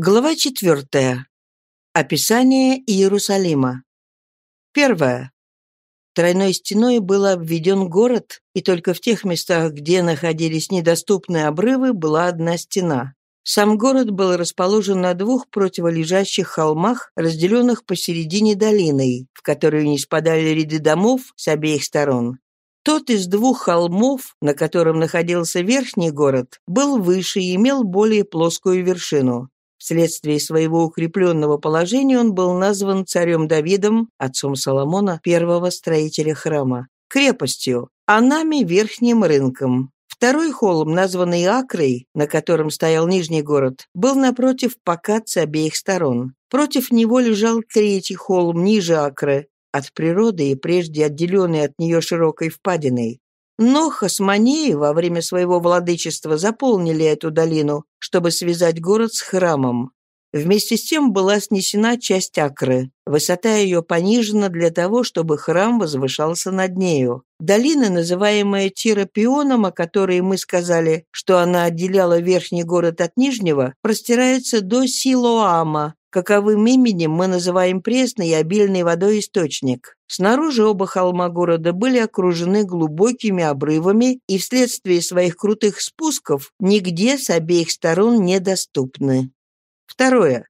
Глава четвертая. Описание Иерусалима. Первое. Тройной стеной был обведен город, и только в тех местах, где находились недоступные обрывы, была одна стена. Сам город был расположен на двух противолежащих холмах, разделенных посередине долиной, в которую не спадали ряды домов с обеих сторон. Тот из двух холмов, на котором находился верхний город, был выше и имел более плоскую вершину. Вследствие своего укрепленного положения он был назван царем Давидом, отцом Соломона, первого строителя храма, крепостью, а нами верхним рынком. Второй холм, названный Акрой, на котором стоял Нижний город, был напротив покат с обеих сторон. Против него лежал третий холм ниже Акры, от природы и прежде отделенный от нее широкой впадиной. Но хасманеи во время своего владычества заполнили эту долину, чтобы связать город с храмом. Вместе с тем была снесена часть Акры. Высота ее понижена для того, чтобы храм возвышался над нею. Долина, называемая Тиропионом, о которой мы сказали, что она отделяла верхний город от нижнего, простирается до Силоама, каковым именем мы называем пресный и обильный водой источник. Снаружи оба холма города были окружены глубокими обрывами и вследствие своих крутых спусков нигде с обеих сторон недоступны. Второе.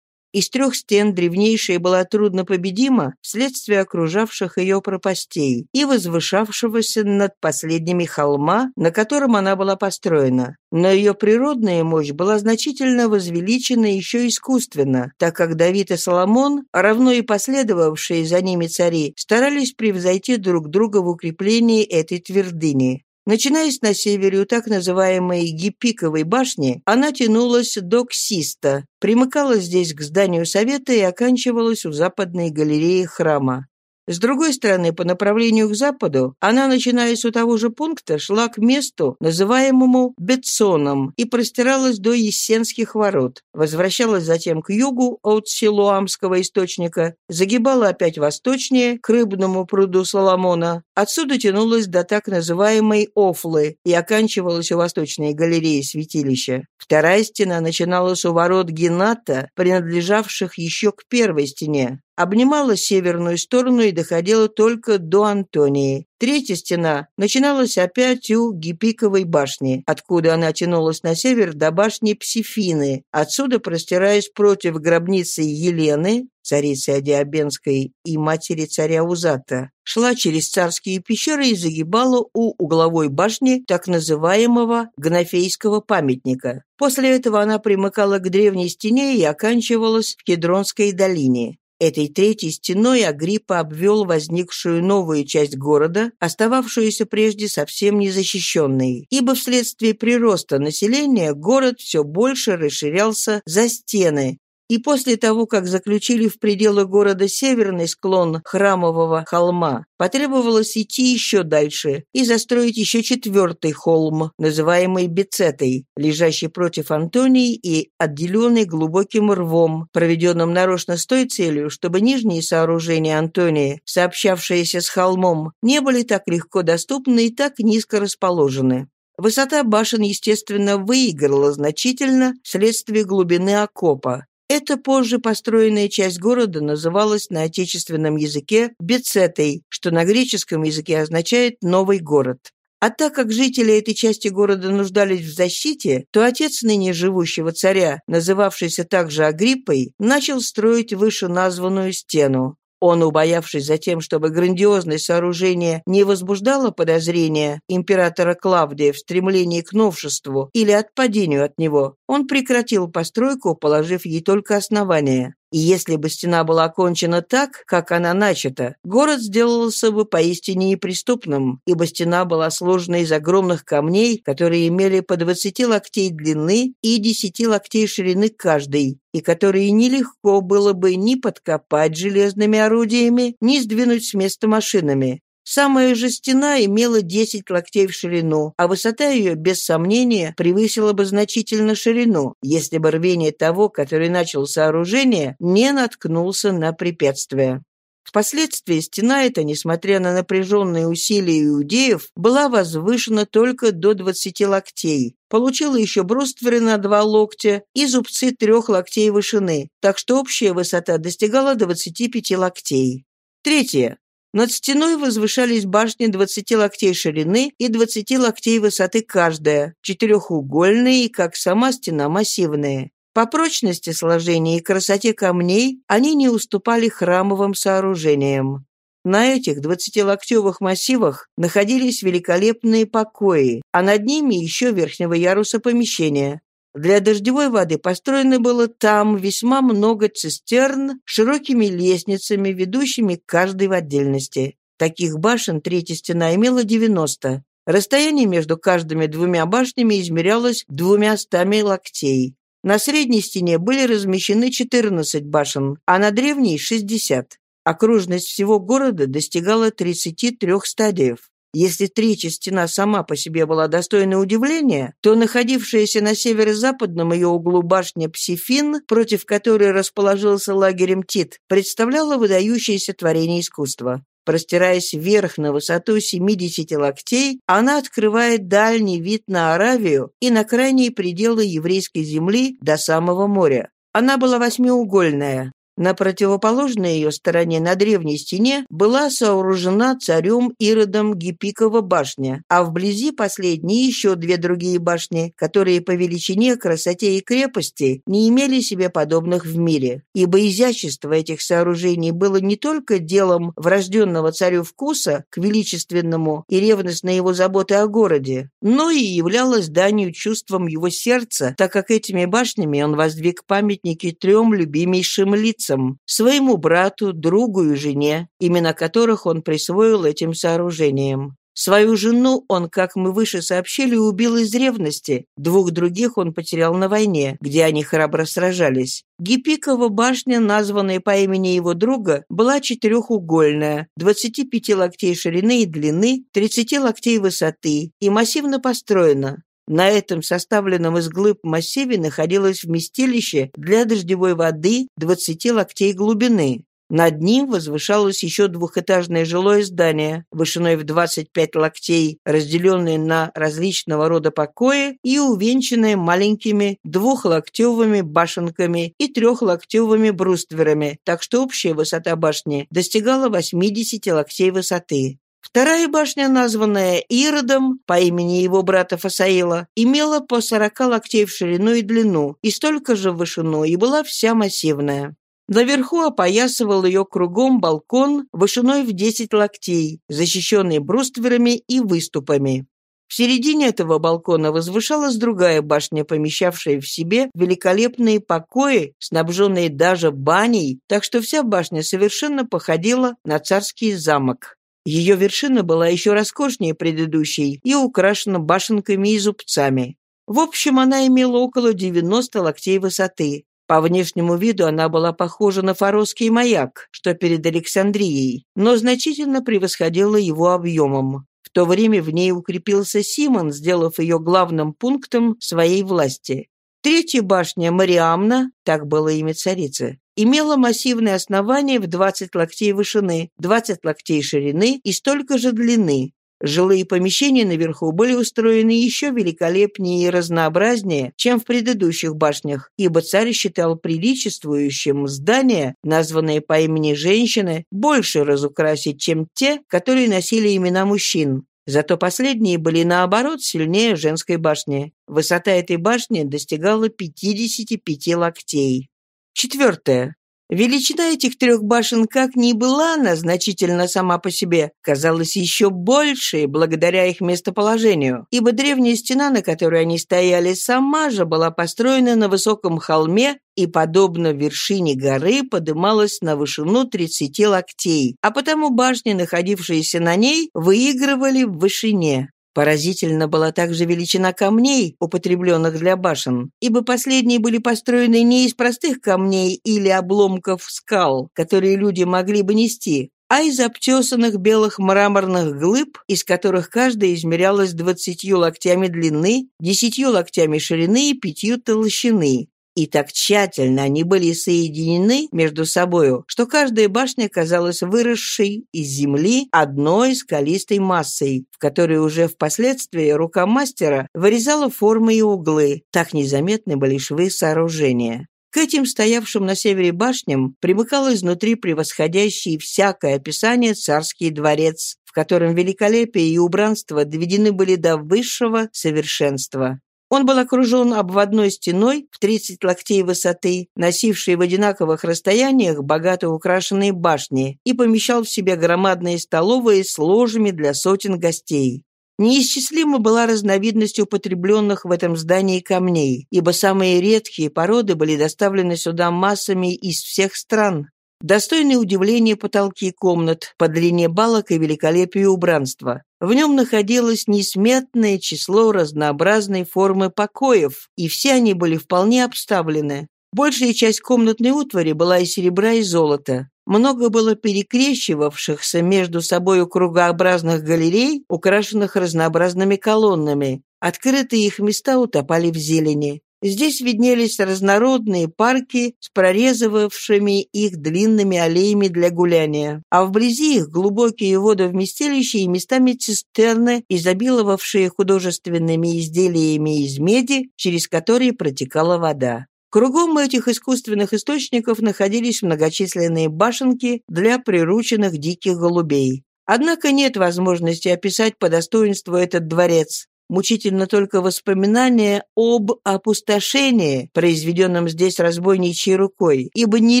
Из трех стен древнейшая была труднопобедима вследствие окружавших ее пропастей и возвышавшегося над последними холма, на котором она была построена. Но ее природная мощь была значительно возвеличена еще искусственно, так как Давид и Соломон, равно и последовавшие за ними цари, старались превзойти друг друга в укреплении этой твердыни. Начинаясь на севере у так называемой Гиппиковой башни, она тянулась до Ксиста, примыкала здесь к зданию Совета и оканчивалась у западной галереи храма. С другой стороны, по направлению к западу, она, начиная с того же пункта, шла к месту, называемому Бетсоном, и простиралась до Ессенских ворот, возвращалась затем к югу от Силуамского источника, загибала опять восточнее, к рыбному пруду Соломона, отсюда тянулась до так называемой Офлы и оканчивалась у восточной галереи святилища. Вторая стена начиналась у ворот Гената, принадлежавших еще к первой стене, обнимала северную сторону и доходила только до Антонии. Третья стена начиналась опять у Гипиковой башни, откуда она тянулась на север до башни Псифины, отсюда простираясь против гробницы Елены, царицы Адиабенской и матери царя Узата, шла через царские пещеры и загибала у угловой башни так называемого Гнафейского памятника. После этого она примыкала к древней стене и оканчивалась в Кедронской долине. Этой третьей стеной Агриппа обвел возникшую новую часть города, остававшуюся прежде совсем незащищенной, ибо вследствие прироста населения город все больше расширялся за стены, и после того, как заключили в пределы города северный склон храмового холма, потребовалось идти еще дальше и застроить еще четвертый холм, называемый Бецетой, лежащий против Антонии и отделенный глубоким рвом, проведенным нарочно с той целью, чтобы нижние сооружения Антонии, сообщавшиеся с холмом, не были так легко доступны и так низко расположены. Высота башен, естественно, выиграла значительно вследствие глубины окопа, эта позже построенная часть города называлась на отечественном языке Бецетой, что на греческом языке означает «новый город». А так как жители этой части города нуждались в защите, то отец ныне живущего царя, называвшийся также Агриппой, начал строить вышеназванную стену. Он, убоявшись затем, чтобы грандиозное сооружение не возбуждало подозрения императора Клавдия в стремлении к новшеству или отпадению от него, он прекратил постройку, положив ей только основание. И если бы стена была окончена так, как она начата, город сделался бы поистине неприступным, ибо стена была сложена из огромных камней, которые имели по 20 локтей длины и 10 локтей ширины каждый, и которые нелегко было бы ни подкопать железными орудиями, ни сдвинуть с места машинами. Самая же стена имела 10 локтей в ширину, а высота ее, без сомнения, превысила бы значительно ширину, если бы рвение того, который начал сооружение, не наткнулся на препятствие. Впоследствии стена эта, несмотря на напряженные усилия иудеев, была возвышена только до 20 локтей, получила еще брустверы на два локтя и зубцы трех локтей вышины, так что общая высота достигала 25 локтей. Третье. Над стеной возвышались башни 20 локтей ширины и 20 локтей высоты каждая, четырехугольные как сама стена, массивные. По прочности сложения и красоте камней они не уступали храмовым сооружениям. На этих двадцатилоктевых массивах находились великолепные покои, а над ними еще верхнего яруса помещения. Для дождевой воды построено было там весьма много цистерн широкими лестницами, ведущими каждой в отдельности. Таких башен третья стена имела 90. Расстояние между каждыми двумя башнями измерялось двумястами локтей. На средней стене были размещены 14 башен, а на древней – 60. Окружность всего города достигала 33 стадиев. Если третья стена сама по себе была достойна удивления, то находившаяся на северо-западном ее углу башня Псифин, против которой расположился лагерем Тит, представляла выдающееся творение искусства. Простираясь вверх на высоту 70 локтей, она открывает дальний вид на Аравию и на крайние пределы еврейской земли до самого моря. Она была восьмиугольная, на противоположной ее стороне, на древней стене, была сооружена царем Иродом Гипикова башня, а вблизи последней еще две другие башни, которые по величине, красоте и крепости не имели себе подобных в мире. Ибо изящество этих сооружений было не только делом врожденного царю вкуса к величественному и ревностной его заботы о городе, но и являлось данью чувством его сердца, так как этими башнями он воздвиг памятники трем любимейшим лицам лицам, своему брату, другу и жене, имена которых он присвоил этим сооружениям. Свою жену он, как мы выше сообщили, убил из ревности. Двух других он потерял на войне, где они храбро сражались. Гипикова башня, названная по имени его друга, была четырехугольная, 25 локтей ширины и длины, 30 локтей высоты и массивно построена. На этом составленном из глыб массиве находилось вместилище для дождевой воды 20 локтей глубины. Над ним возвышалось еще двухэтажное жилое здание, вышиной в 25 локтей, разделенное на различного рода покои и увенчанное маленькими двухлоктевыми башенками и трехлоктевыми брустверами, так что общая высота башни достигала 80 локтей высоты. Вторая башня, названная Иродом по имени его брата Фасаила, имела по сорока локтей в ширину и длину, и столько же в вышину, и была вся массивная. Наверху опоясывал ее кругом балкон вышиной в 10 локтей, защищенный брустверами и выступами. В середине этого балкона возвышалась другая башня, помещавшая в себе великолепные покои, снабженные даже баней, так что вся башня совершенно походила на царский замок. Ее вершина была еще роскошнее предыдущей и украшена башенками и зубцами. В общем, она имела около 90 локтей высоты. По внешнему виду она была похожа на фаросский маяк, что перед Александрией, но значительно превосходила его объемом. В то время в ней укрепился Симон, сделав ее главным пунктом своей власти. Третья башня Мариамна, так было имя царицы, имела массивное основание в 20 локтей вышины, 20 локтей ширины и столько же длины. Жилые помещения наверху были устроены еще великолепнее и разнообразнее, чем в предыдущих башнях, ибо царь считал приличествующим здания, названные по имени женщины, больше разукрасить, чем те, которые носили имена мужчин. Зато последние были, наоборот, сильнее женской башни. Высота этой башни достигала 55 локтей. Четвертое. Величина этих трех башен как ни была она значительно сама по себе, казалась еще большей благодаря их местоположению, ибо древняя стена, на которой они стояли, сама же была построена на высоком холме и, подобно вершине горы, подымалась на вышину 30 локтей, а потому башни, находившиеся на ней, выигрывали в вышине. Поразительно была также величина камней, употребленных для башен, ибо последние были построены не из простых камней или обломков скал, которые люди могли бы нести, а из обтесанных белых мраморных глыб, из которых каждая измерялась двадцатью локтями длины, десятью локтями ширины и пятью толщины. И так тщательно они были соединены между собою, что каждая башня казалась выросшей из земли одной скалистой массой, в которой уже впоследствии рука мастера вырезала формы и углы, так незаметны были швы сооружения. К этим стоявшим на севере башням примыкал изнутри превосходящий всякое описание царский дворец, в котором великолепие и убранство доведены были до высшего совершенства. Он был окружен обводной стеной в 30 локтей высоты, носившей в одинаковых расстояниях богато украшенные башни, и помещал в себе громадные столовые с ложами для сотен гостей. Неисчислима была разновидность употребленных в этом здании камней, ибо самые редкие породы были доставлены сюда массами из всех стран. Достойные удивления потолки комнат по длине балок и великолепию убранства. В нем находилось несметное число разнообразной формы покоев, и все они были вполне обставлены. Большая часть комнатной утвари была из серебра и золота. Много было перекрещивавшихся между собой кругообразных галерей, украшенных разнообразными колоннами. Открытые их места утопали в зелени. Здесь виднелись разнородные парки с прорезывавшими их длинными аллеями для гуляния, а вблизи их глубокие водовместилища и местами цистерны, изобиловавшие художественными изделиями из меди, через которые протекала вода. Кругом этих искусственных источников находились многочисленные башенки для прирученных диких голубей. Однако нет возможности описать по достоинству этот дворец. Мучительно только воспоминание об опустошении, произведенном здесь разбойничьей рукой, ибо не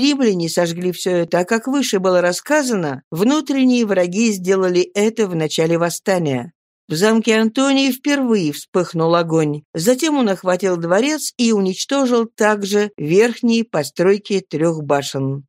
римляне сожгли все это, а как выше было рассказано, внутренние враги сделали это в начале восстания. В замке Антонии впервые вспыхнул огонь. Затем он охватил дворец и уничтожил также верхние постройки трех башен.